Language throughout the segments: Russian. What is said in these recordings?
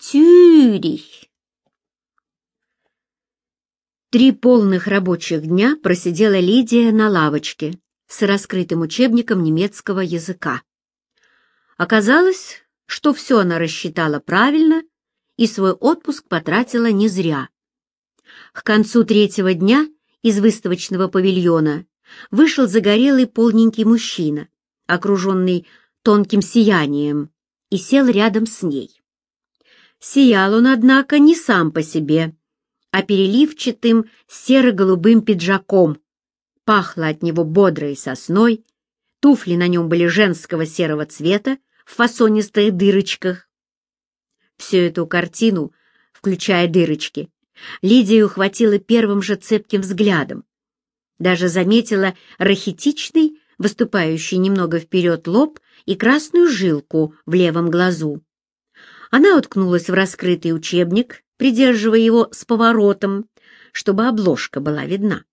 Цюрих. Три полных рабочих дня просидела Лидия на лавочке с раскрытым учебником немецкого языка. Оказалось, что все она рассчитала правильно и свой отпуск потратила не зря. К концу третьего дня из выставочного павильона вышел загорелый полненький мужчина, окруженный тонким сиянием, и сел рядом с ней. Сиял он, однако, не сам по себе, а переливчатым серо-голубым пиджаком. Пахло от него бодрой сосной, туфли на нем были женского серого цвета в фасонистых дырочках. Всю эту картину, включая дырочки, Лидия ухватила первым же цепким взглядом. Даже заметила рахитичный, выступающий немного вперед лоб и красную жилку в левом глазу. Она уткнулась в раскрытый учебник, придерживая его с поворотом, чтобы обложка была видна.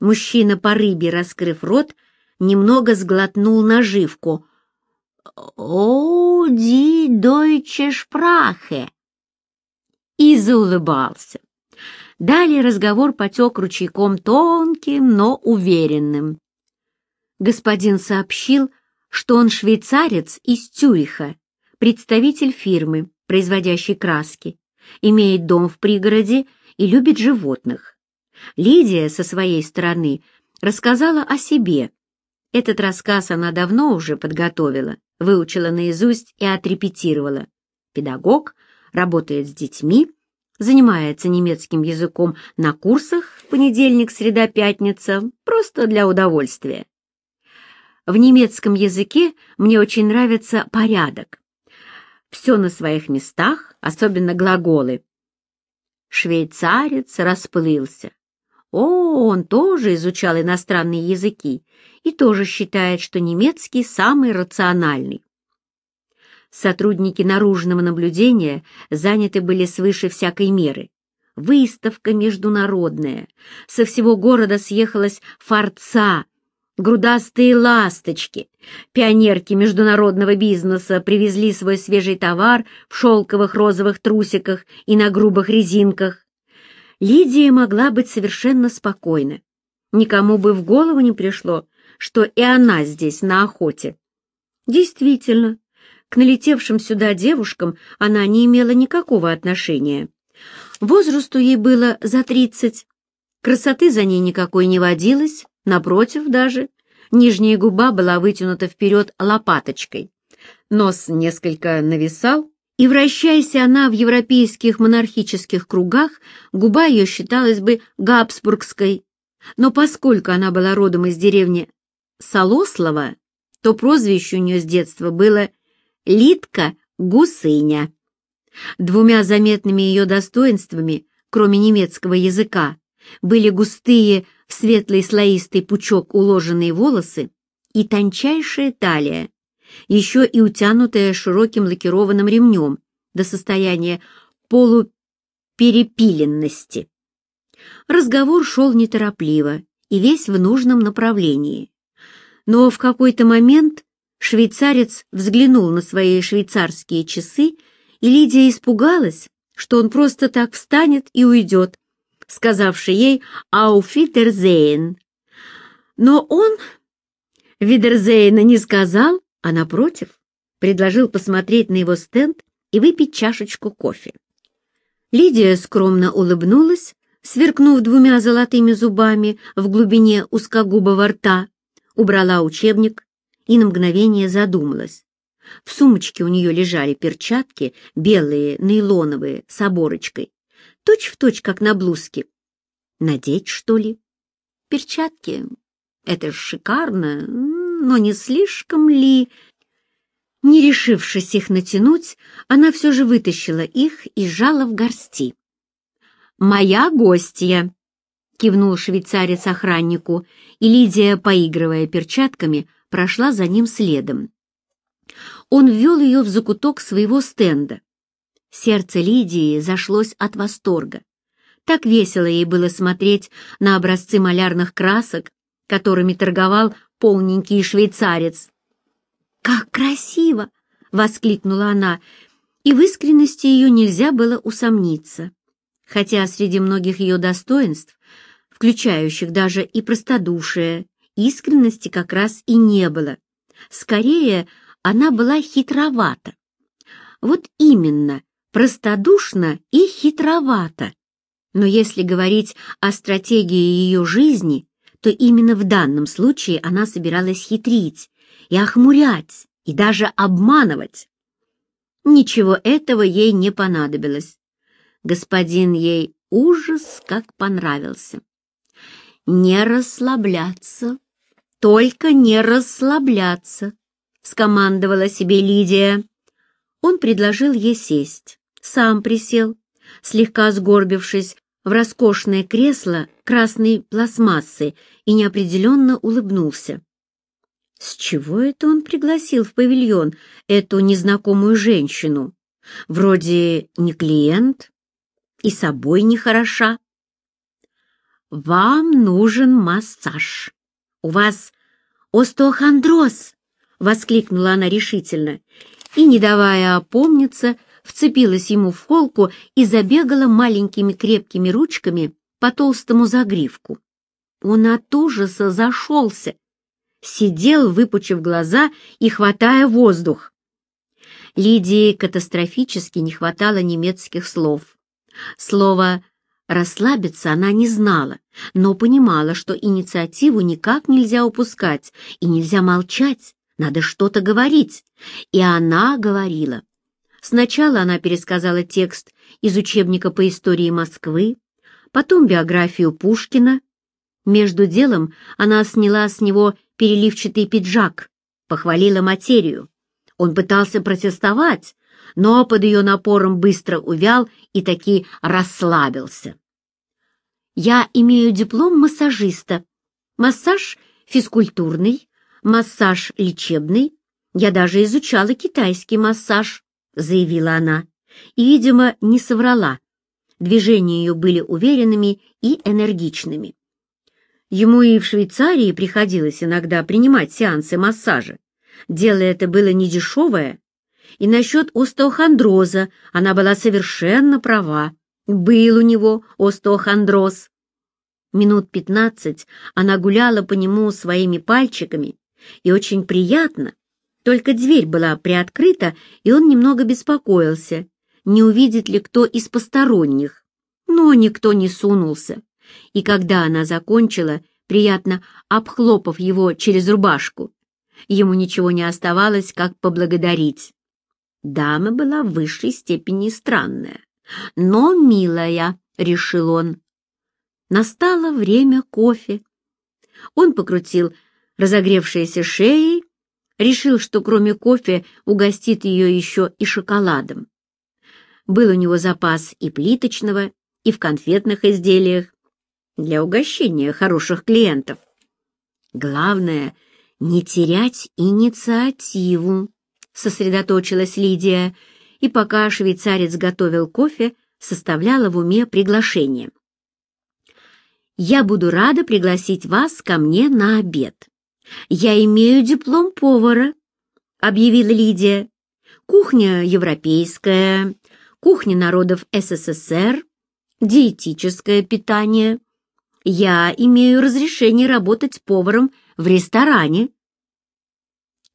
Мужчина по рыбе, раскрыв рот, немного сглотнул наживку. «О, ди дойче шпрахе!» И заулыбался. Далее разговор потек ручейком тонким, но уверенным. Господин сообщил, что он швейцарец из Цюриха, представитель фирмы, производящей краски, имеет дом в пригороде и любит животных. Лидия со своей стороны рассказала о себе. Этот рассказ она давно уже подготовила, выучила наизусть и отрепетировала. Педагог, работает с детьми, занимается немецким языком на курсах понедельник, среда, пятница, просто для удовольствия. В немецком языке мне очень нравится порядок. Все на своих местах, особенно глаголы. Швейцарец расплылся. О, он тоже изучал иностранные языки и тоже считает, что немецкий самый рациональный. Сотрудники наружного наблюдения заняты были свыше всякой меры. Выставка международная. Со всего города съехалась форца, грудастые ласточки. Пионерки международного бизнеса привезли свой свежий товар в шелковых розовых трусиках и на грубых резинках. Лидия могла быть совершенно спокойна. Никому бы в голову не пришло, что и она здесь на охоте. Действительно, к налетевшим сюда девушкам она не имела никакого отношения. Возрасту ей было за тридцать, красоты за ней никакой не водилось, Напротив даже, нижняя губа была вытянута вперед лопаточкой. Нос несколько нависал, и, вращаясь она в европейских монархических кругах, губа ее считалась бы габсбургской. Но поскольку она была родом из деревни Солослова, то прозвище у нее с детства было «Литка Гусыня». Двумя заметными ее достоинствами, кроме немецкого языка, были густые светлый слоистый пучок уложенные волосы и тончайшая талия, еще и утянутая широким лакированным ремнем до состояния полуперепиленности. Разговор шел неторопливо и весь в нужном направлении. Но в какой-то момент швейцарец взглянул на свои швейцарские часы, и Лидия испугалась, что он просто так встанет и уйдет, сказавший ей «Ауфитерзейн». Но он Видерзейна не сказал, а, напротив, предложил посмотреть на его стенд и выпить чашечку кофе. Лидия скромно улыбнулась, сверкнув двумя золотыми зубами в глубине узкогубого рта, убрала учебник и на мгновение задумалась. В сумочке у нее лежали перчатки, белые, нейлоновые, с оборочкой, точь в точь, как на блузке. Надеть, что ли? Перчатки. Это ж шикарно, но не слишком ли... Не решившись их натянуть, она все же вытащила их и сжала в горсти. «Моя гостья!» — кивнул швейцарец охраннику, и Лидия, поигрывая перчатками, прошла за ним следом. Он ввел ее в закуток своего стенда. Сердце Лидии зашлось от восторга. Так весело ей было смотреть на образцы малярных красок, которыми торговал полненький швейцарец. «Как красиво!» — воскликнула она и в искренности ее нельзя было усомниться, хотя среди многих ее достоинств, включающих даже и простодушие, искренности как раз и не было. Скорее, она была хитровата. Вот именно, простодушна и хитровата. Но если говорить о стратегии ее жизни, то именно в данном случае она собиралась хитрить и охмурять, и даже обманывать. Ничего этого ей не понадобилось. Господин ей ужас как понравился. «Не расслабляться, только не расслабляться», — скомандовала себе Лидия. Он предложил ей сесть, сам присел, слегка сгорбившись в роскошное кресло красной пластмассы и неопределенно улыбнулся. С чего это он пригласил в павильон эту незнакомую женщину? Вроде не клиент и собой не хороша. «Вам нужен массаж. У вас остеохондроз!» — воскликнула она решительно и, не давая опомниться, вцепилась ему в холку и забегала маленькими крепкими ручками по толстому загривку. Он от ужаса зашелся, сидел, выпучив глаза и хватая воздух. Лидии катастрофически не хватало немецких слов. Слово «расслабиться» она не знала, но понимала, что инициативу никак нельзя упускать и нельзя молчать, надо что-то говорить. И она говорила. Сначала она пересказала текст из учебника по истории Москвы, потом биографию Пушкина. Между делом она сняла с него переливчатый пиджак, похвалила материю. Он пытался протестовать, но под ее напором быстро увял и таки расслабился. «Я имею диплом массажиста. Массаж физкультурный, массаж лечебный. Я даже изучала китайский массаж. — заявила она, и, видимо, не соврала. Движения ее были уверенными и энергичными. Ему и в Швейцарии приходилось иногда принимать сеансы массажа. Дело это было недешевое, и насчет остеохондроза она была совершенно права. Был у него остеохондроз. Минут пятнадцать она гуляла по нему своими пальчиками, и очень приятно, только дверь была приоткрыта, и он немного беспокоился, не увидит ли кто из посторонних. Но никто не сунулся. И когда она закончила, приятно обхлопав его через рубашку, ему ничего не оставалось, как поблагодарить. Дама была в высшей степени странная. «Но, милая», — решил он, — настало время кофе. Он покрутил разогревшейся шеей, решил, что кроме кофе угостит ее еще и шоколадом. Был у него запас и плиточного, и в конфетных изделиях для угощения хороших клиентов. Главное — не терять инициативу, сосредоточилась Лидия, и пока швейцарец готовил кофе, составляла в уме приглашение. «Я буду рада пригласить вас ко мне на обед. «Я имею диплом повара», — объявила Лидия. «Кухня европейская, кухня народов СССР, диетическое питание. Я имею разрешение работать поваром в ресторане».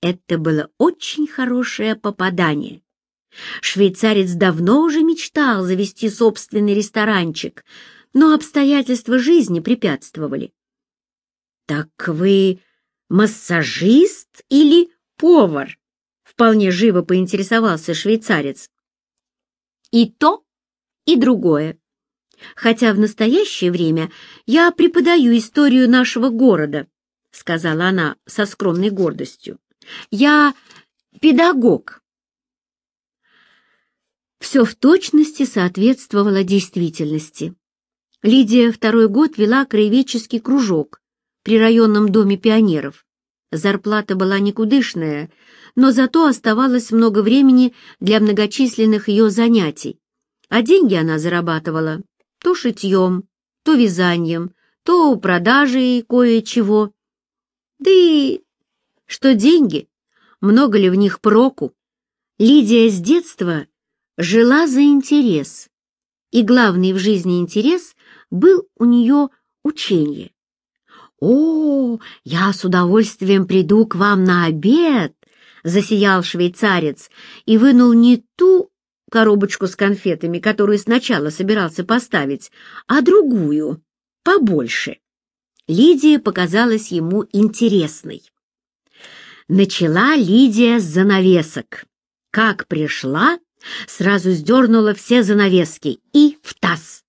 Это было очень хорошее попадание. Швейцарец давно уже мечтал завести собственный ресторанчик, но обстоятельства жизни препятствовали. «Так вы массажист или повар?» — вполне живо поинтересовался швейцарец. «И то, и другое. Хотя в настоящее время я преподаю историю нашего города», — сказала она со скромной гордостью. «Я педагог». Все в точности соответствовало действительности. Лидия второй год вела краеведческий кружок, при районном доме пионеров. Зарплата была никудышная, но зато оставалось много времени для многочисленных ее занятий. А деньги она зарабатывала то шитьем, то вязанием, то продажей кое-чего. Да и что деньги, много ли в них проку? Лидия с детства жила за интерес, и главный в жизни интерес был у нее учение. «О, я с удовольствием приду к вам на обед!» — засиял швейцарец и вынул не ту коробочку с конфетами, которую сначала собирался поставить, а другую, побольше. Лидия показалась ему интересной. Начала Лидия с занавесок. Как пришла, сразу сдернула все занавески и в таз.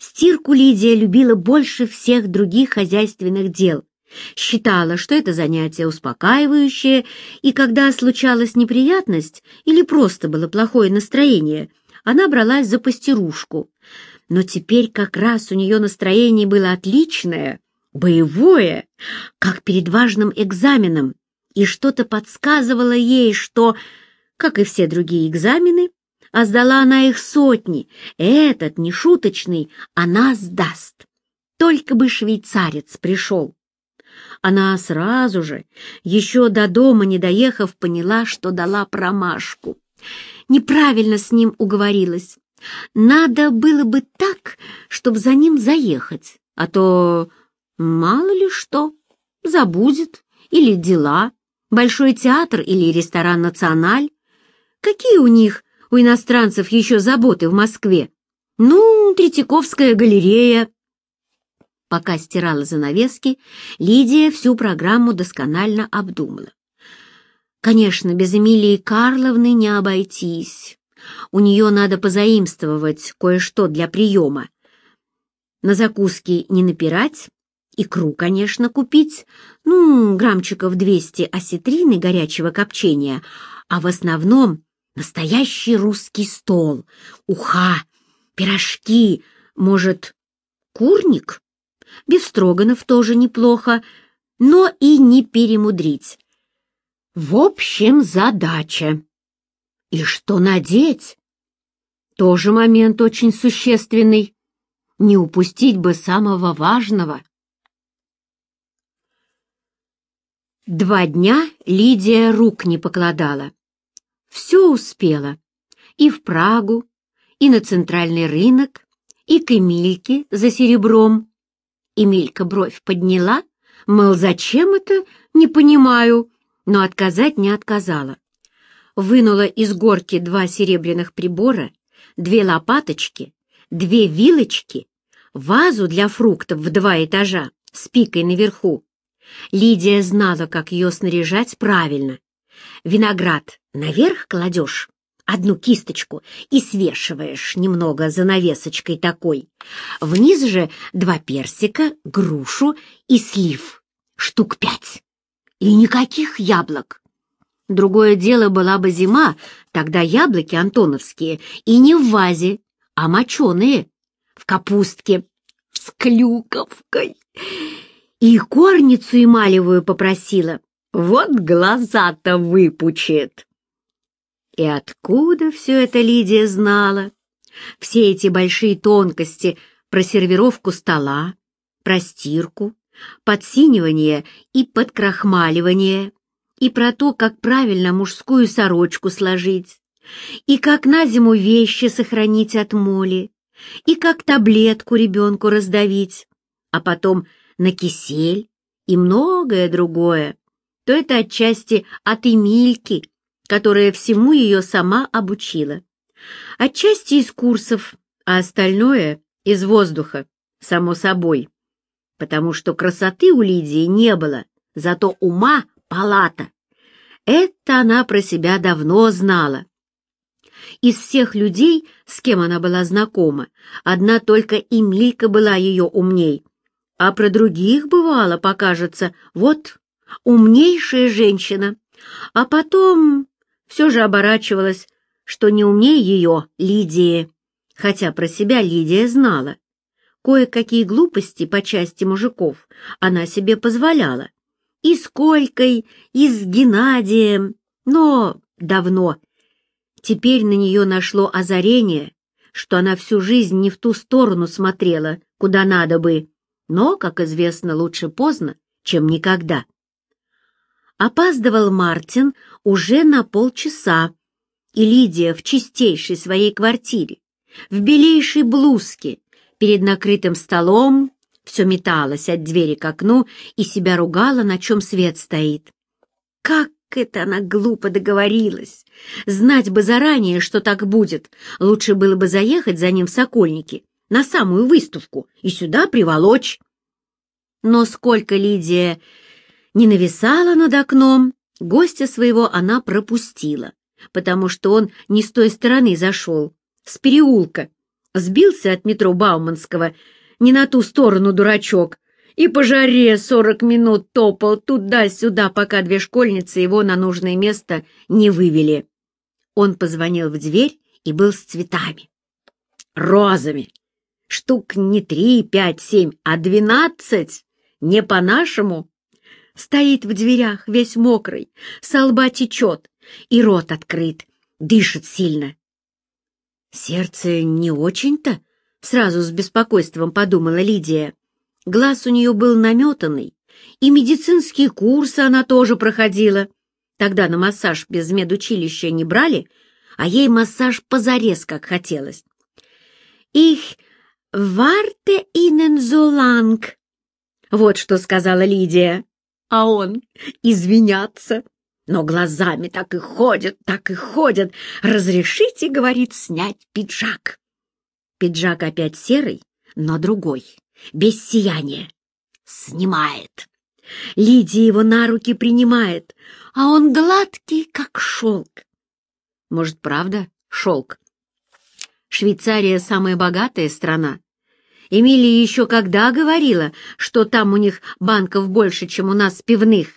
Стирку Лидия любила больше всех других хозяйственных дел. Считала, что это занятие успокаивающее, и когда случалась неприятность или просто было плохое настроение, она бралась за постирушку. Но теперь как раз у нее настроение было отличное, боевое, как перед важным экзаменом, и что-то подсказывало ей, что, как и все другие экзамены, а сдала она их сотни, этот, нешуточный, она сдаст. Только бы швейцарец пришел. Она сразу же, еще до дома не доехав, поняла, что дала промашку. Неправильно с ним уговорилась. Надо было бы так, чтобы за ним заехать, а то мало ли что, забудет, или дела, большой театр или ресторан «Националь». Какие у них, у иностранцев, еще заботы в Москве? Ну, Третьяковская галерея, Пока стирала занавески, Лидия всю программу досконально обдумала. Конечно, без Эмилии Карловны не обойтись. У нее надо позаимствовать кое-что для приема. На закуски не напирать, икру, конечно, купить, ну, граммчиков 200 осетрины горячего копчения, а в основном настоящий русский стол, уха, пирожки, может, курник? Бефстроганов тоже неплохо, но и не перемудрить. В общем, задача. И что надеть? Тоже момент очень существенный. Не упустить бы самого важного. Два дня Лидия рук не покладала. Все успела. И в Прагу, и на центральный рынок, и к Эмильке за серебром, Эмилька бровь подняла, мол, зачем это, не понимаю, но отказать не отказала. Вынула из горки два серебряных прибора, две лопаточки, две вилочки, вазу для фруктов в два этажа с пикой наверху. Лидия знала, как ее снаряжать правильно. Виноград наверх кладешь, одну кисточку и свешиваешь немного занавесочкой такой. Вниз же два персика, грушу и слив, штук пять. И никаких яблок. Другое дело была бы зима, тогда яблоки антоновские, и не в вазе, а моченые, в капустке, с клюковкой. И корницу эмалевую попросила, вот глаза-то выпучит. И откуда все это Лидия знала? Все эти большие тонкости про сервировку стола, про стирку, подсинивание и подкрахмаливание, и про то, как правильно мужскую сорочку сложить, и как на зиму вещи сохранить от моли, и как таблетку ребенку раздавить, а потом на кисель и многое другое, то это отчасти от Эмильки, которая всему ее сама обучила. Отчасти из курсов, а остальное — из воздуха, само собой. Потому что красоты у Лидии не было, зато ума — палата. Это она про себя давно знала. Из всех людей, с кем она была знакома, одна только Эмилька была ее умней, а про других, бывало, покажется, вот, умнейшая женщина, а потом все же оборачивалась, что не умнее ее, Лидии, хотя про себя Лидия знала. Кое-какие глупости по части мужиков она себе позволяла. И с Колькой, и с Геннадием, но давно. Теперь на нее нашло озарение, что она всю жизнь не в ту сторону смотрела, куда надо бы, но, как известно, лучше поздно, чем никогда. Опаздывал Мартин уже на полчаса, И Лидия в чистейшей своей квартире, в белейшей блузке, перед накрытым столом, все металась от двери к окну и себя ругала, на чем свет стоит. Как это она глупо договорилась! Знать бы заранее, что так будет. Лучше было бы заехать за ним в Сокольники, на самую выставку, и сюда приволочь. Но сколько Лидия не нависала над окном, гостя своего она пропустила, потому что он не с той стороны зашел, с переулка, сбился от метро Бауманского, не на ту сторону дурачок, и по жаре сорок минут топал туда-сюда, пока две школьницы его на нужное место не вывели. Он позвонил в дверь и был с цветами. Розами. Штук не три, пять, семь, а двенадцать. Не по-нашему. Стоит в дверях, весь мокрый, со лба течет, и рот открыт, дышит сильно. Сердце не очень-то, сразу с беспокойством подумала Лидия. Глаз у нее был наметанный, и медицинские курсы она тоже проходила. Тогда на массаж без медучилища не брали, а ей массаж позарез, как хотелось. «Их варте инен золанг», — вот что сказала Лидия. А он извиняться. Но глазами так и ходят, так и ходят. «Разрешите, — говорит, — снять пиджак». Пиджак опять серый, но другой без сияния. Снимает. Лидия его на руки принимает, а он гладкий, как шелк. Может, правда, шелк? Швейцария — самая богатая страна. Эмилия еще когда говорила, что там у них банков больше, чем у нас пивных.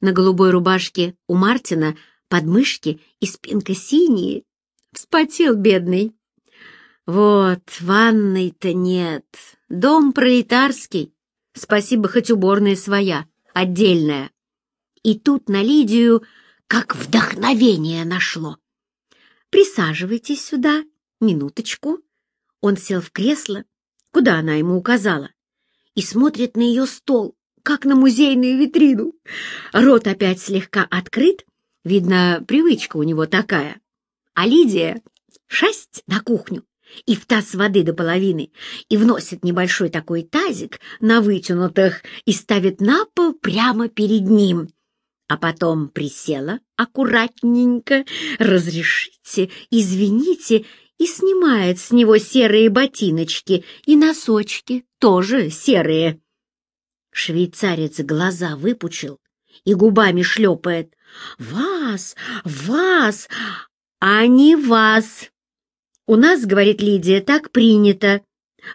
На голубой рубашке у Мартина подмышки и спинка синие. Вспотел бедный. Вот, ванной-то нет. Дом пролетарский. Спасибо, хоть уборная своя, отдельная. И тут на Лидию как вдохновение нашло. «Присаживайтесь сюда, минуточку». Он сел в кресло, куда она ему указала, и смотрит на ее стол, как на музейную витрину. Рот опять слегка открыт, видно, привычка у него такая. А Лидия — шасть на кухню, и в таз воды до половины, и вносит небольшой такой тазик на вытянутых и ставит на пол прямо перед ним. А потом присела аккуратненько, разрешите, извините, и снимает с него серые ботиночки и носочки, тоже серые. Швейцарец глаза выпучил и губами шлепает. «Вас! Вас! А не вас!» «У нас, — говорит Лидия, — так принято.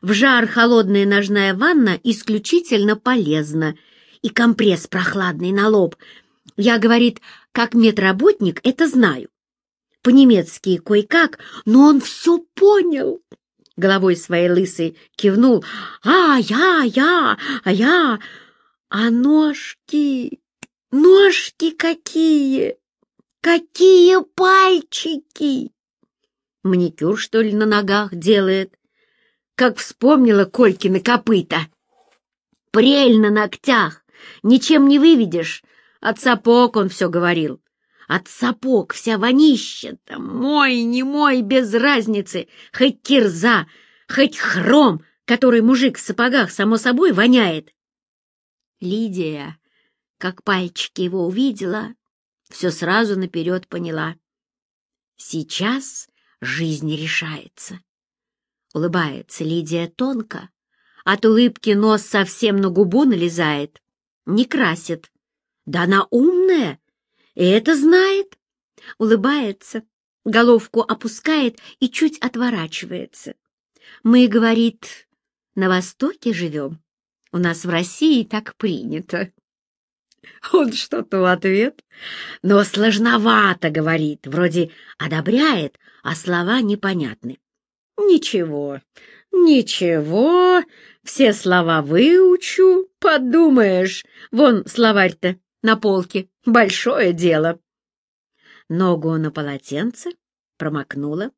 В жар холодная ножная ванна исключительно полезна. И компресс прохладный на лоб. Я, — говорит, — как медработник это знаю. По-немецки кое-как, но он все понял. Головой своей лысой кивнул. «А, я, я, а я! А ножки, ножки какие! Какие пальчики!» Маникюр, что ли, на ногах делает? Как вспомнила Колькины копыта. Прель на ногтях, ничем не выведешь. От сапог он все говорил. От сапог вся вонища-то, мой, не мой, без разницы, хоть кирза, хоть хром, который мужик в сапогах, само собой, воняет. Лидия, как пальчики его увидела, все сразу наперед поняла. Сейчас жизнь решается. Улыбается Лидия тонко, от улыбки нос совсем на губу налезает, не красит. Да она умная, и это знает. Улыбается, головку опускает и чуть отворачивается. Мы, говорит, на Востоке живем. У нас в России так принято. Он что-то в ответ, но сложновато говорит, вроде одобряет, а слова непонятны. Ничего, ничего, все слова выучу, подумаешь, вон словарь-то на полке, большое дело. Ногу на полотенце промокнула,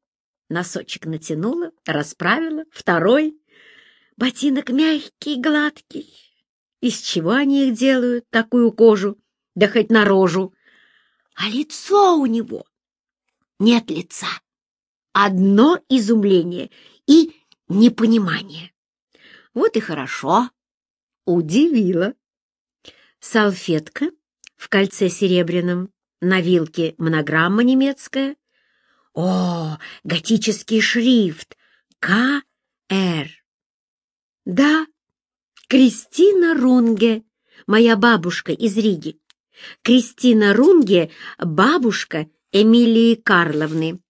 носочек натянула, расправила, второй. Ботинок мягкий, гладкий. Из чего они их делают, такую кожу? Да хоть на рожу. А лицо у него нет лица. Одно изумление и непонимание. Вот и хорошо. Удивило. Салфетка в кольце серебряном, на вилке монограмма немецкая. О, готический шрифт! К.Р. Да, Кристина Рунге, моя бабушка из Риги. Кристина Рунге — бабушка Эмилии Карловны.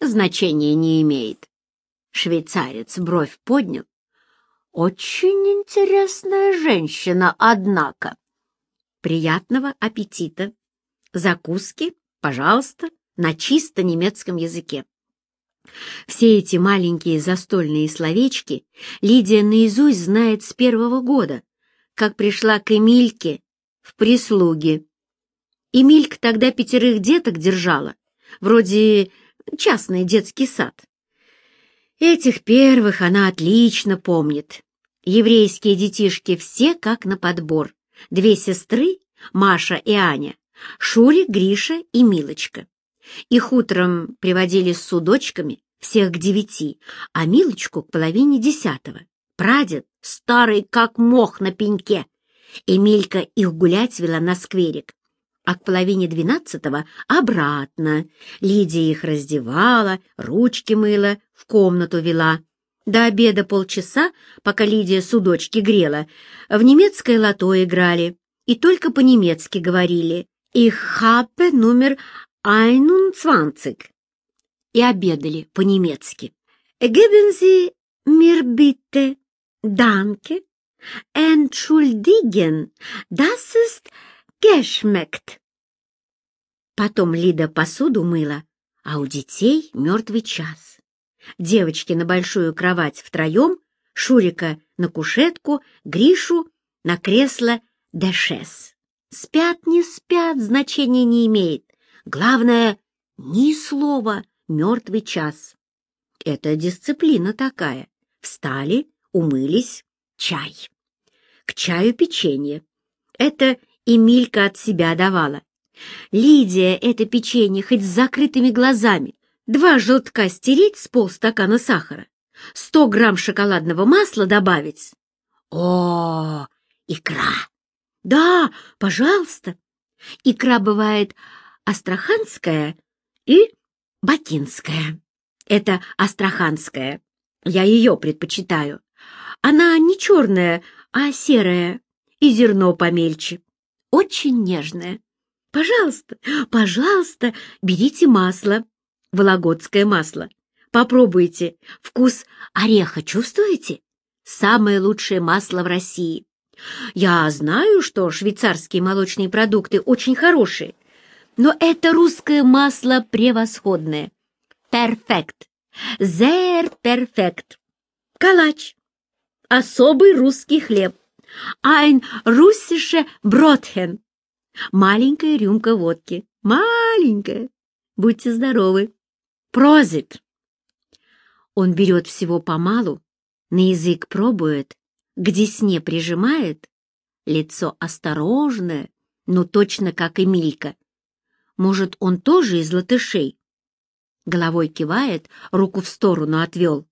Значения не имеет. Швейцарец бровь поднял. Очень интересная женщина, однако. Приятного аппетита. Закуски, пожалуйста, на чисто немецком языке. Все эти маленькие застольные словечки Лидия наизусть знает с первого года, как пришла к Эмильке в прислуге. Эмилька тогда пятерых деток держала, вроде частный детский сад. Этих первых она отлично помнит. Еврейские детишки все как на подбор. Две сестры, Маша и Аня, Шурик, Гриша и Милочка. Их утром приводили с судочками, всех к девяти, а Милочку к половине десятого. Прадед, старый как мох на пеньке. Эмилька их гулять вела на скверик, а к половине двенадцатого обратно. Лидия их раздевала, ручки мыла, в комнату вела. До обеда полчаса, пока Лидия судочки грела, в немецкое лото играли и только по-немецки говорили. «Ich habe номер 21» и обедали по-немецки. «Geben Sie mir bitte Danke, entschuldigen, das ist geschmeckt». Потом Лида посуду мыла, а у детей мертвый час. Девочки на большую кровать втроем, Шурика на кушетку, Гришу на кресло Дэшес. Спят, не спят, значения не имеет. Главное, ни слова, мертвый час. Это дисциплина такая. Встали, умылись, чай. К чаю печенье. Это Эмилька от себя давала. Лидия это печенье хоть с закрытыми глазами. Два желтка стереть с полстакана сахара. Сто грамм шоколадного масла добавить. О, икра! Да, пожалуйста. Икра бывает астраханская и бакинская. Это астраханская. Я ее предпочитаю. Она не черная, а серая, и зерно помельче. Очень нежное. Пожалуйста, пожалуйста, берите масло. Вологодское масло. Попробуйте. Вкус ореха чувствуете? Самое лучшее масло в России. Я знаю, что швейцарские молочные продукты очень хорошие, но это русское масло превосходное. Перфект. Зер перфект. Калач. Особый русский хлеб. Ein russische Brotchen. Маленькая рюмка водки. Маленькая. Будьте здоровы. Прозит. Он берет всего помалу, на язык пробует, к десне прижимает, лицо осторожное, но точно как Эмилька. Может, он тоже из латышей? Головой кивает, руку в сторону отвел.